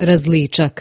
različak.